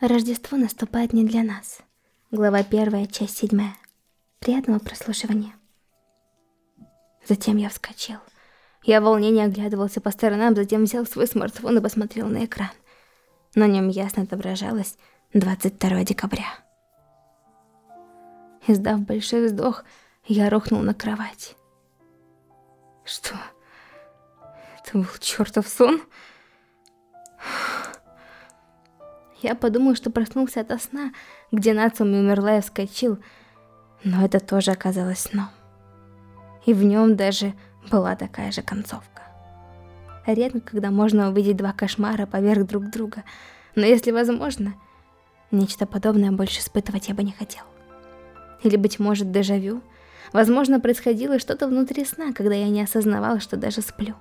Рождество наступает не для нас. Глава первая, часть седьмая. Приятного прослушивания. Затем я вскочил. Я в волнении оглядывался по сторонам, затем взял свой смартфон и посмотрел на экран. На нем ясно отображалось 22 декабря. Издав большой вздох, я рухнул на кровать. Что? Это был чертов сон? Я подумал, что проснулся от сна, где Нацуми умерла и вскочил, но это тоже оказалось сном. И в нем даже была такая же концовка. Редко, когда можно увидеть два кошмара поверх друг друга, но если возможно, нечто подобное больше испытывать я бы не хотел. Или, быть может, дежавю. Возможно, происходило что-то внутри сна, когда я не осознавал, что даже сплю.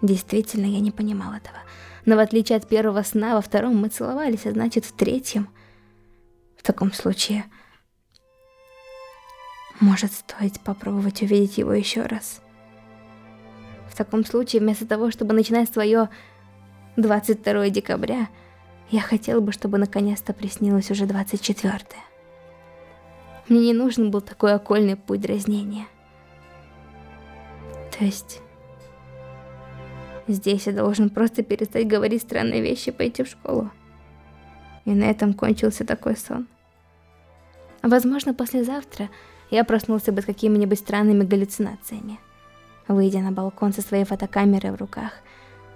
Действительно, я не понимал этого. Но в отличие от первого сна, во втором мы целовались, а значит, в третьем... В таком случае... Может, стоит попробовать увидеть его еще раз. В таком случае, вместо того, чтобы начинать свое 22 декабря, я хотел бы, чтобы наконец-то приснилось уже 24 -е. Мне не нужен был такой окольный путь дразнения. То есть... Здесь я должен просто перестать говорить странные вещи и пойти в школу. И на этом кончился такой сон. Возможно, послезавтра я проснулся бы с какими-нибудь странными галлюцинациями. Выйдя на балкон со своей фотокамерой в руках,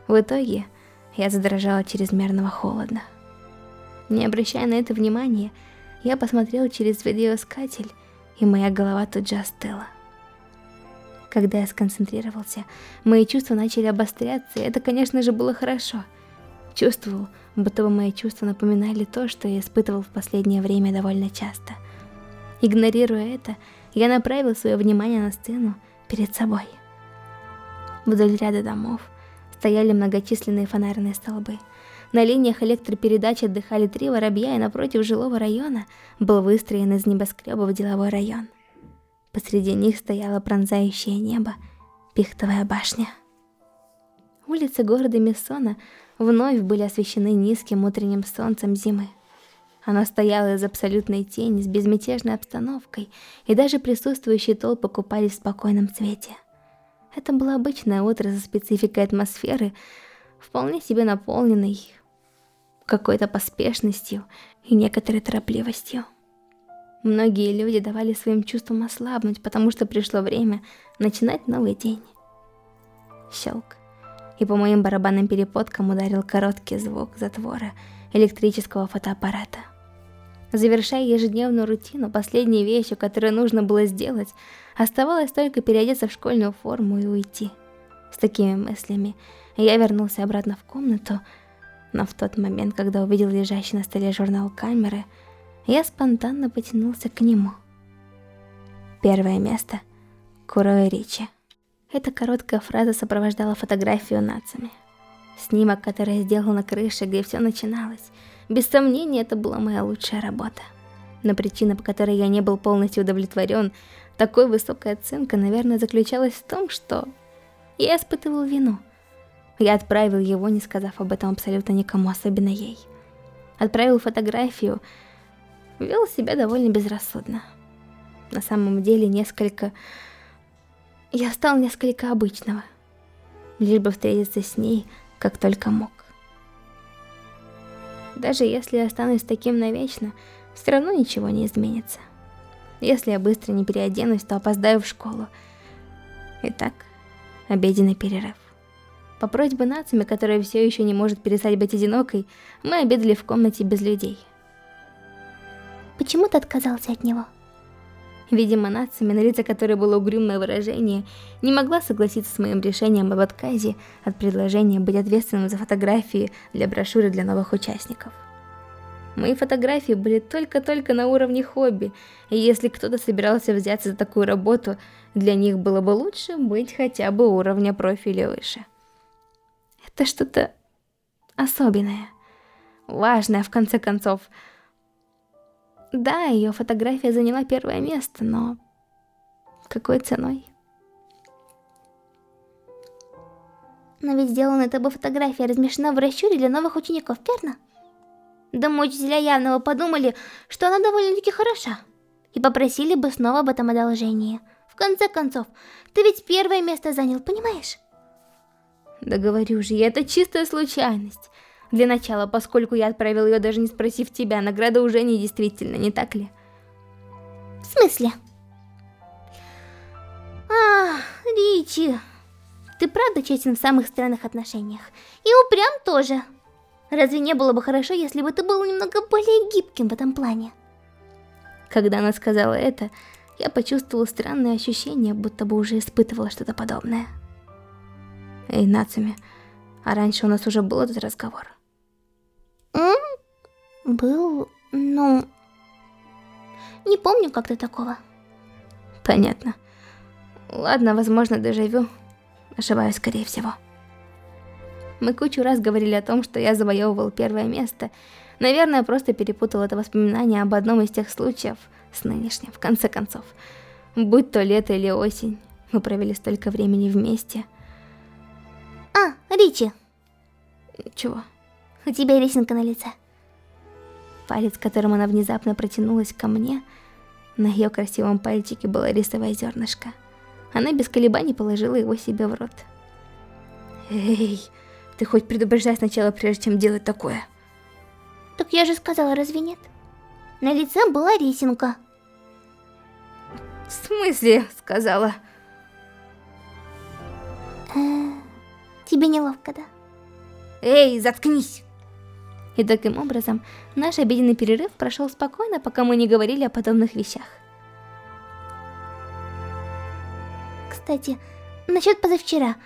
в итоге я задрожала от чрезмерного холода. Не обращая на это внимания, я посмотрел через видеоискатель, и моя голова тут же остыла. Когда я сконцентрировался, мои чувства начали обостряться, и это, конечно же, было хорошо. Чувствовал, будто бы мои чувства напоминали то, что я испытывал в последнее время довольно часто. Игнорируя это, я направил свое внимание на сцену перед собой. Вдоль ряда домов стояли многочисленные фонарные столбы. На линиях электропередач отдыхали три воробья, и напротив жилого района был выстроен из небоскребов деловой район. Посреди них стояло пронзающее небо, пихтовая башня. Улицы города Мессона вновь были освещены низким утренним солнцем зимы. Оно стояло из абсолютной тени с безмятежной обстановкой, и даже присутствующие толпы купались в спокойном цвете. Это было обычное утро со спецификой атмосферы, вполне себе наполненной какой-то поспешностью и некоторой торопливостью. Многие люди давали своим чувствам ослабнуть, потому что пришло время начинать новый день. Щелк. И по моим барабанным перепоткам ударил короткий звук затвора электрического фотоаппарата. Завершая ежедневную рутину, последней вещью, которую нужно было сделать, оставалось только переодеться в школьную форму и уйти. С такими мыслями я вернулся обратно в комнату, но в тот момент, когда увидел лежащий на столе журнал камеры, я спонтанно потянулся к нему. Первое место – Куроэ Ричи. Эта короткая фраза сопровождала фотографию нацами. Снимок, который я сделал на крыше, где все начиналось. Без сомнения, это была моя лучшая работа. Но причина, по которой я не был полностью удовлетворен, такой высокой оценкой, наверное, заключалась в том, что я испытывал вину. Я отправил его, не сказав об этом абсолютно никому, особенно ей. Отправил фотографию, вел себя довольно безрассудно. На самом деле несколько... Я стал несколько обычного. Лишь бы встретиться с ней, как только мог. Даже если я останусь таким навечно, все равно ничего не изменится. Если я быстро не переоденусь, то опоздаю в школу. Итак, обеденный перерыв. По просьбе Нацуми, которая все еще не может перестать быть одинокой, мы обедали в комнате без людей. Почему ты отказался от него? Видимо, Нацуми, на лице которой было угрюмое выражение, не могла согласиться с моим решением об отказе от предложения быть ответственным за фотографии для брошюры для новых участников. Мои фотографии были только-только на уровне хобби, и если кто-то собирался взяться за такую работу, для них было бы лучше быть хотя бы уровня профиля выше. Это что-то особенное, важное в конце концов, да, ее фотография заняла первое место, но какой ценой? Но ведь сделанная тобой фотография размещена в брошюре для новых учеников, верно? Думаю, учителя явного подумали, что она довольно-таки хороша. И попросили бы снова об этом одолжении. В конце концов, ты ведь первое место занял, понимаешь? Да говорю же, это чистая случайность. Для начала, поскольку я отправил ее даже не спросив тебя, награда уже не действительно, не так ли? В смысле? Ах, Ричи, ты правда честен в самых странных отношениях. И упрям тоже. Разве не было бы хорошо, если бы ты был немного более гибким в этом плане? Когда она сказала это, я почувствовал странное ощущение, будто бы уже испытывала что-то подобное. Эй, Нацуми, а раньше у нас уже был этот разговор? М? Был, ну... Не помню как-то такого. Понятно. Ладно, возможно, дежавю. Ошибаюсь, скорее всего. Мы кучу раз говорили о том, что я завоевывал первое место. Наверное, просто перепутал это воспоминание об одном из тех случаев с нынешним, в конце концов. Будь то лето или осень, мы провели столько времени вместе. А, Ричи. Чего? У тебя рисинка на лице. Палец, которым она внезапно протянулась ко мне, на ее красивом пальчике было рисовое зернышко. Она без колебаний положила его себе в рот. Эй, ты хоть предупреждай сначала, прежде чем делать такое. Так я же сказала, разве нет? На лице была рисинка. В смысле, сказала? Э, тебе неловко, да? Эй, заткнись! И таким образом, наш обеденный перерыв прошел спокойно, пока мы не говорили о подобных вещах. Кстати, насчет позавчера,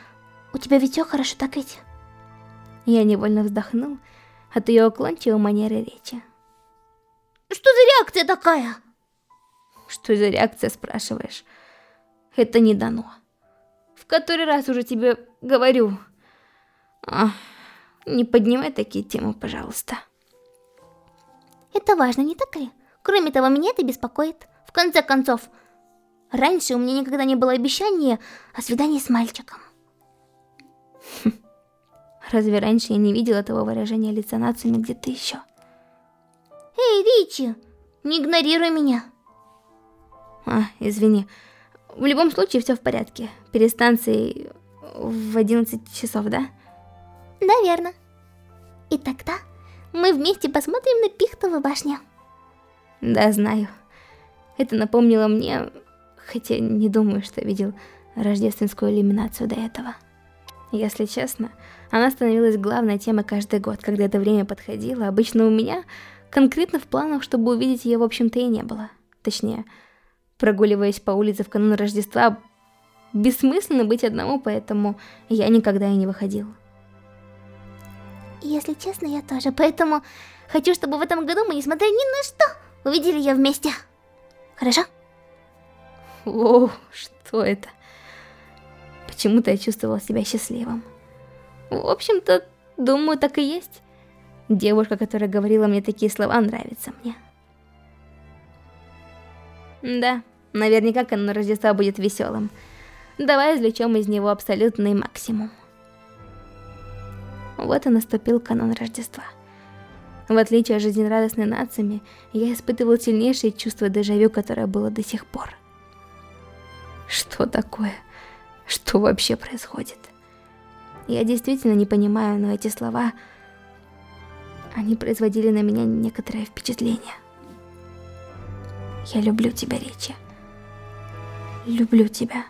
у тебя ведь все хорошо, так ведь? Я невольно вздохнул от ее уклончивой манеры речи. Что за реакция такая? Что за реакция, спрашиваешь? Это не дано. В который раз уже тебе говорю. А, не поднимай такие темы, пожалуйста. Это важно, не так ли? Кроме того, меня это беспокоит. В конце концов, раньше у меня никогда не было обещания о свидании с мальчиком. Разве раньше я не видела того выражения лица Нацуми где-то еще? Эй, Ричи, не игнорируй меня. А, извини. В любом случае все в порядке. Перед станцией в 11 часов, да? Да, верно. И тогда мы вместе посмотрим на Пихтовую башню. Да, знаю. Это напомнило мне, хотя не думаю, что видел рождественскую иллюминацию до этого. Если честно, она становилась главной темой каждый год, когда это время подходило. Обычно у меня конкретно в планах, чтобы увидеть ее, в общем-то, и не было. Точнее, прогуливаясь по улице в канун Рождества, бессмысленно быть одному, поэтому я никогда и не выходил. Если честно, я тоже, поэтому хочу, чтобы в этом году мы, несмотря ни на что, увидели ее вместе. Хорошо? О, что это? Почему-то я чувствовал себя счастливым. В общем-то, думаю, так и есть. Девушка, которая говорила мне такие слова, нравится мне. Да, наверняка канун Рождества будет веселым. Давай извлечем из него абсолютный максимум. Вот и наступил канун Рождества. В отличие от жизнерадостной нациями, я испытывал сильнейшее чувство дежавю, которое было до сих пор. Что такое? Что вообще происходит? Я действительно не понимаю, но эти слова... Они производили на меня некоторое впечатление. Я люблю тебя, Ричи. Люблю тебя.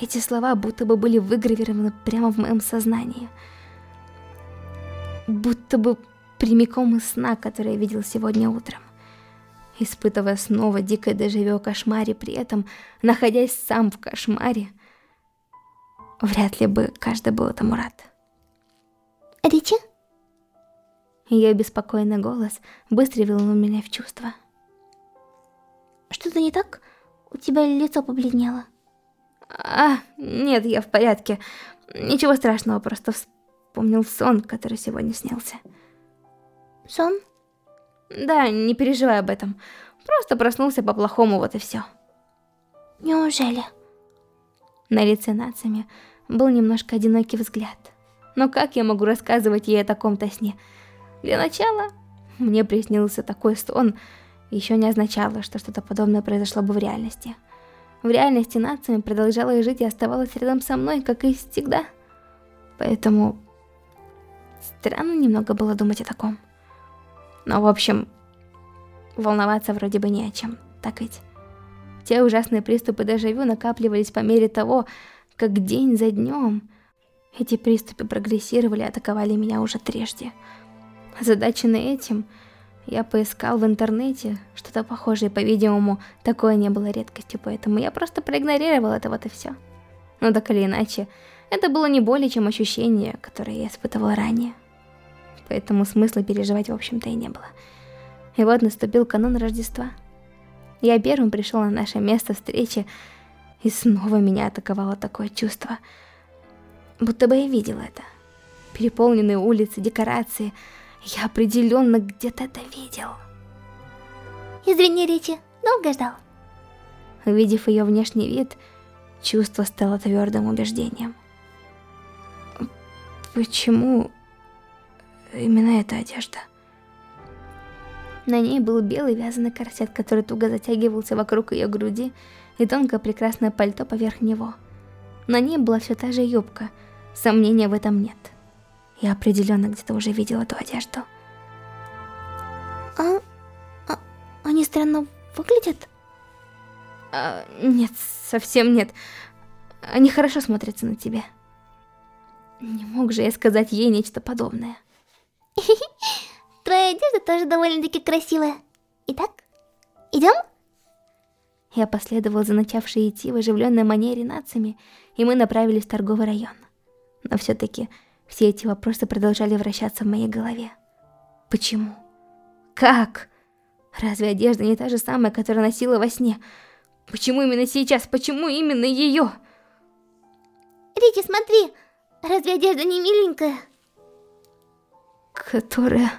Эти слова будто бы были выгравированы прямо в моем сознании. Будто бы прямиком из сна, который я видел сегодня утром. Испытывая снова дикое дежавю о кошмаре, при этом, находясь сам в кошмаре, вряд ли бы каждый был этому рад. Ричи? Ее беспокойный голос быстро вел меня в чувство. Что-то не так? У тебя лицо побледнело. А, нет, я в порядке. Ничего страшного, просто вспомнил сон, который сегодня снялся. Сон? Да, не переживай об этом. Просто проснулся по-плохому, вот и все. Неужели? На лице Нацами был немножко одинокий взгляд. Но как я могу рассказывать ей о таком-то сне? Для начала, мне приснился такой сон, еще не означало, что что-то подобное произошло бы в реальности. В реальности нациями продолжала жить и оставалась рядом со мной, как и всегда. Поэтому странно немного было думать о таком. Но в общем, волноваться вроде бы не о чем, так ведь? Те ужасные приступы дежавю накапливались по мере того, как день за днем эти приступы прогрессировали и атаковали меня уже трежде. Задаченный этим, я поискал в интернете что-то похожее, по-видимому, такое не было редкостью, поэтому я просто проигнорировал это вот и все. Но так или иначе, это было не более чем ощущение, которое я испытывал ранее. Поэтому смысла переживать в общем-то и не было. И вот наступил канун Рождества. Я первым пришел на наше место встречи, и снова меня атаковало такое чувство, будто бы я видел это. Переполненные улицы, декорации, я определенно где-то это видел. Извини, Ричи, долго ждал. Увидев ее внешний вид, чувство стало твердым убеждением. Почему именно эта одежда? На ней был белый вязаный корсет, который туго затягивался вокруг ее груди, и тонкое прекрасное пальто поверх него. На ней была все та же юбка, сомнения в этом нет. Я определенно где-то уже видела эту одежду. А, а они странно выглядят? А, нет, совсем нет. Они хорошо смотрятся на тебе. Не мог же я сказать ей нечто подобное. Твоя одежда тоже довольно-таки красивая. Итак, идем? Я последовал за начавшей идти в оживленной манере нациями, и мы направились в торговый район. Но все-таки все эти вопросы продолжали вращаться в моей голове. Почему? Как? Разве одежда не та же самая, которую носила во сне? Почему именно сейчас? Почему именно ее? Рики, смотри! Разве одежда не миленькая? Которая...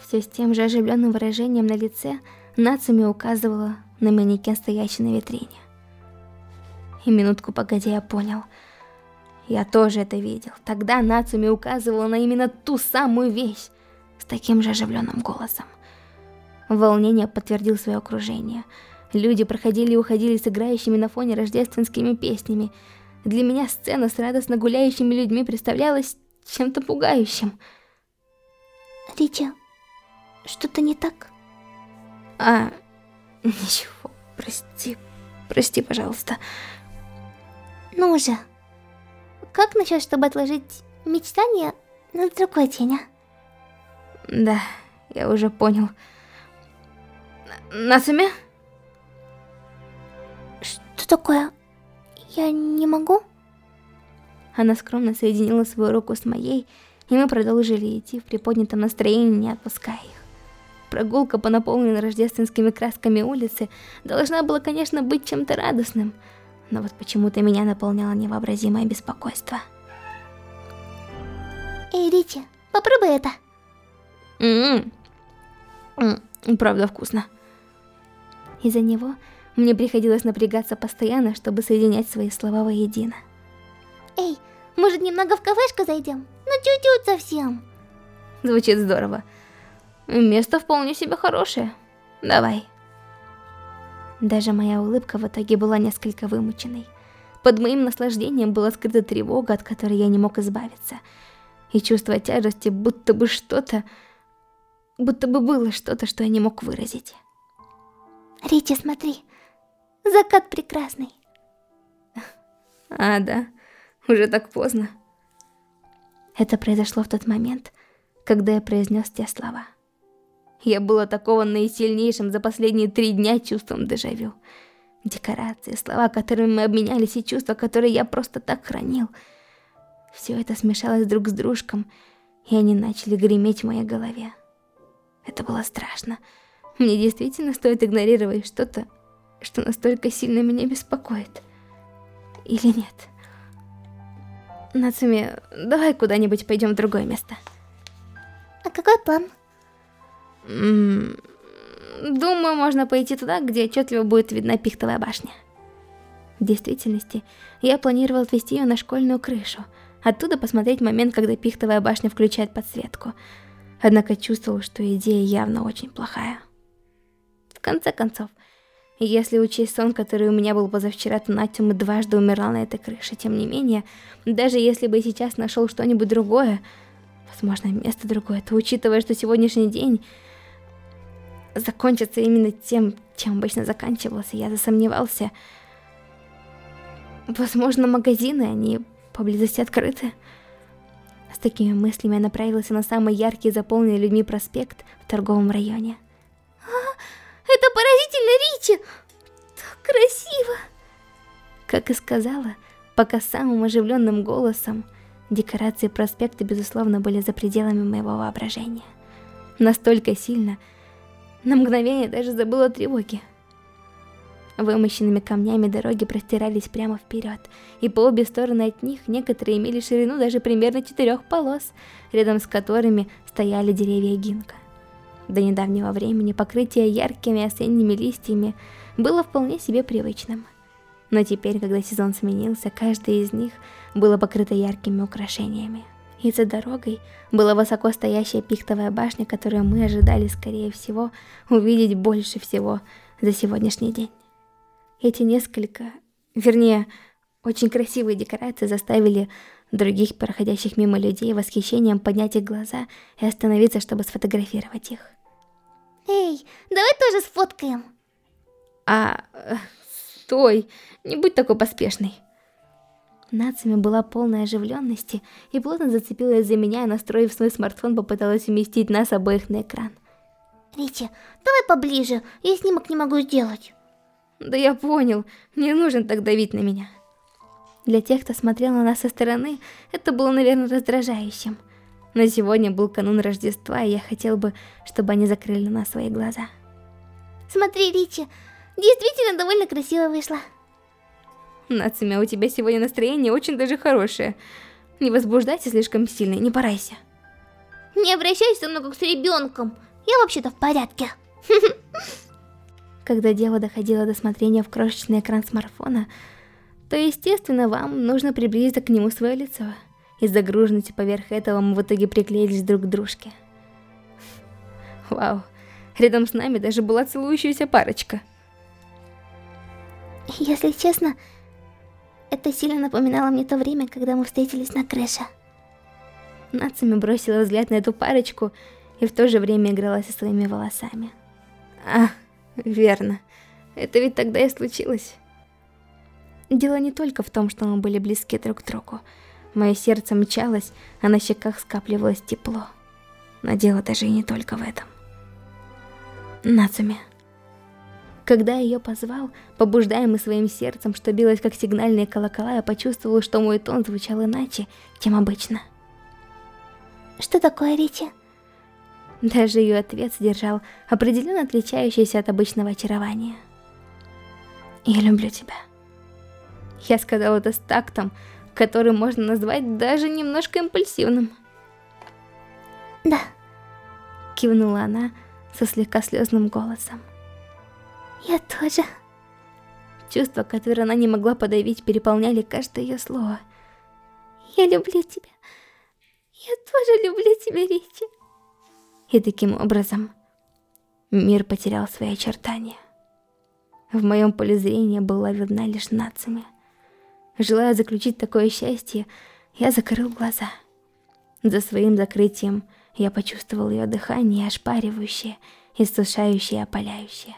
Все с тем же оживленным выражением на лице Нацуми указывала на манекен, стоящий на витрине. И минутку погодя я понял. Я тоже это видел. Тогда Нацуми указывала на именно ту самую вещь с таким же оживленным голосом. Волнение подтвердил свое окружение. Люди проходили и уходили с играющими на фоне рождественскими песнями. Для меня сцена с радостно гуляющими людьми представлялась чем-то пугающим. Рича, что-то не так? А, ничего, прости, прости, пожалуйста. Ну же, как насчет, чтобы отложить мечтания на другой день, а? Да, я уже понял. Насуми? Что такое? Я не могу? Она скромно соединила свою руку с моей, и мы продолжили идти в приподнятом настроении, не отпуская их. Прогулка по наполненной рождественскими красками улице должна была, конечно, быть чем-то радостным, но вот почему-то меня наполняло невообразимое беспокойство. Эй, Ричи, попробуй это. Ммм, правда вкусно. Из-за него мне приходилось напрягаться постоянно, чтобы соединять свои слова воедино. Эй, может немного в кафешку зайдем? Ну чуть-чуть совсем. Звучит здорово. Место вполне себе хорошее. Давай. Даже моя улыбка в итоге была несколько вымученной. Под моим наслаждением была скрыта тревога, от которой я не мог избавиться. И чувство тяжести, будто бы что-то... Будто бы было что-то, что я не мог выразить. Ричи, смотри. Закат прекрасный. А, да. Уже так поздно. Это произошло в тот момент, когда я произнес те слова. Я был атакован наисильнейшим за последние три дня чувством дежавю. Декорации, слова, которыми мы обменялись, и чувства, которые я просто так хранил. Все это смешалось друг с дружком, и они начали греметь в моей голове. Это было страшно. Мне действительно стоит игнорировать что-то, что настолько сильно меня беспокоит. Или нет? Нацуми, давай куда-нибудь пойдем в другое место. А какой план? Думаю, можно пойти туда, где отчетливо будет видна пихтовая башня. В действительности, я планировал отвезти ее на школьную крышу, оттуда посмотреть момент, когда пихтовая башня включает подсветку. Однако чувствовал, что идея явно очень плохая. В конце концов, если учесть сон, который у меня был позавчера, то Натюма дважды умирал на этой крыше. Тем не менее, даже если бы сейчас нашел что-нибудь другое, возможно, место другое, то учитывая, что сегодняшний день закончится именно тем, чем обычно заканчивался, я засомневался. Возможно, магазины, они поблизости открыты. С такими мыслями я направился на самый яркий заполненный людьми проспект в торговом районе. Это поразительно, Ричи! Так красиво! Как и сказала, пока самым оживленным голосом, декорации проспекта, безусловно, были за пределами моего воображения. Настолько сильно, на мгновение даже забыла о тревоге. Вымощенными камнями дороги простирались прямо вперед, и по обе стороны от них некоторые имели ширину даже примерно четырех полос, рядом с которыми стояли деревья гинка. До недавнего времени покрытие яркими осенними листьями было вполне себе привычным. Но теперь, когда сезон сменился, каждая из них было покрыто яркими украшениями. И за дорогой была высоко стоящая пихтовая башня, которую мы ожидали, скорее всего, увидеть больше всего за сегодняшний день. Эти несколько, вернее, очень красивые декорации заставили других проходящих мимо людей восхищением поднять их глаза и остановиться, чтобы сфотографировать их. Эй, давай тоже сфоткаем. А, стой, не будь такой поспешный. Нацами была полная оживленности и плотно зацепилась за меня, настроив свой смартфон, попыталась уместить нас обоих на экран. Ричи, давай поближе, я снимок не могу сделать. Да я понял, не нужен так давить на меня. Для тех, кто смотрел на нас со стороны, это было, наверное, раздражающим. Но сегодня был канун Рождества, и я хотел бы, чтобы они закрыли на свои глаза. Смотри, Ричи, действительно довольно красиво вышло. Нацуми, у тебя сегодня настроение очень даже хорошее. Не возбуждайся слишком сильно, не порайся. Не обращайся со мной как с ребенком. Я вообще-то в порядке. Когда дело доходило до смотрения в крошечный экран смартфона, то, естественно, вам нужно приблизиться к нему свое лицо. Из загруженности поверх этого мы в итоге приклеились друг к дружке. Вау, рядом с нами даже была целующаяся парочка. Если честно, это сильно напоминало мне то время, когда мы встретились на крыше. Нацуми бросила взгляд на эту парочку и в то же время играла со своими волосами. А, верно. Это ведь тогда и случилось. Дело не только в том, что мы были близки друг к другу. Мое сердце мчалось, а на щеках скапливалось тепло. Но дело даже и не только в этом. Нацуми. Когда я ее позвал, побуждаемый своим сердцем, что билось как сигнальные колокола, я почувствовал, что мой тон звучал иначе, чем обычно. Что такое, Ричи? Даже ее ответ содержал определенно отличающееся от обычного очарования. «Я люблю тебя». Я сказал это с тактом, который можно назвать даже немножко импульсивным. «Да», — кивнула она со слегка слезным голосом. «Я тоже». Чувства, которые она не могла подавить, переполняли каждое ее слово. «Я люблю тебя. Я тоже люблю тебя, Ричи». И таким образом мир потерял свои очертания. В моем поле зрения была видна лишь Нацуми. Желая заключить такое счастье, я закрыл глаза. За своим закрытием я почувствовал ее дыхание, ошпаривающее, иссушающее опаляющее.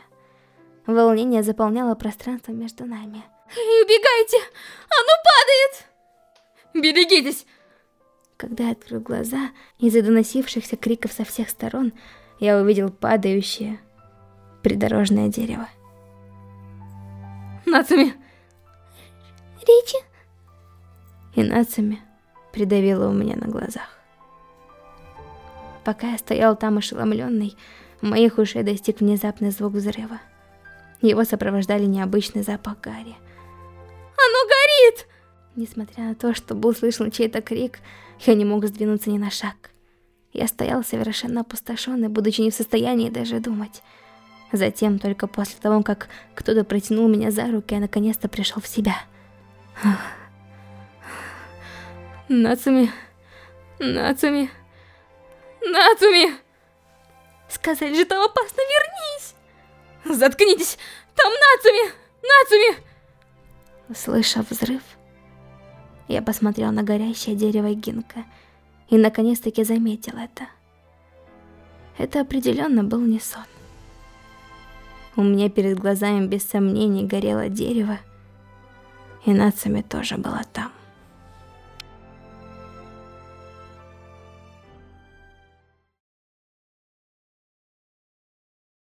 Волнение заполняло пространство между нами. «Эй, убегайте! Оно падает!» «Берегитесь!» Когда я открыл глаза, из-за доносившихся криков со всех сторон, я увидел падающее придорожное дерево. «Нацуми!» Ричи? И Нацами придавила у меня на глазах. Пока я стоял там ошеломленный, моих ушей достиг внезапный звук взрыва. Его сопровождали необычный запах гари. «Оно горит!» Несмотря на то, что был слышен чей-то крик, я не мог сдвинуться ни на шаг. Я стоял совершенно опустошенный, будучи не в состоянии даже думать. Затем, только после того, как кто-то протянул меня за руки, я наконец-то пришел в себя. Нацуми... Нацуми... Нацуми! Сказали же, там опасно, вернись! Заткнитесь! Там Нацуми! Нацуми! Услышав взрыв, я посмотрел на горящее дерево Гинка и наконец-таки заметил это. Это определенно был не сон. У меня перед глазами без сомнений горело дерево, и Нацуми тоже была там.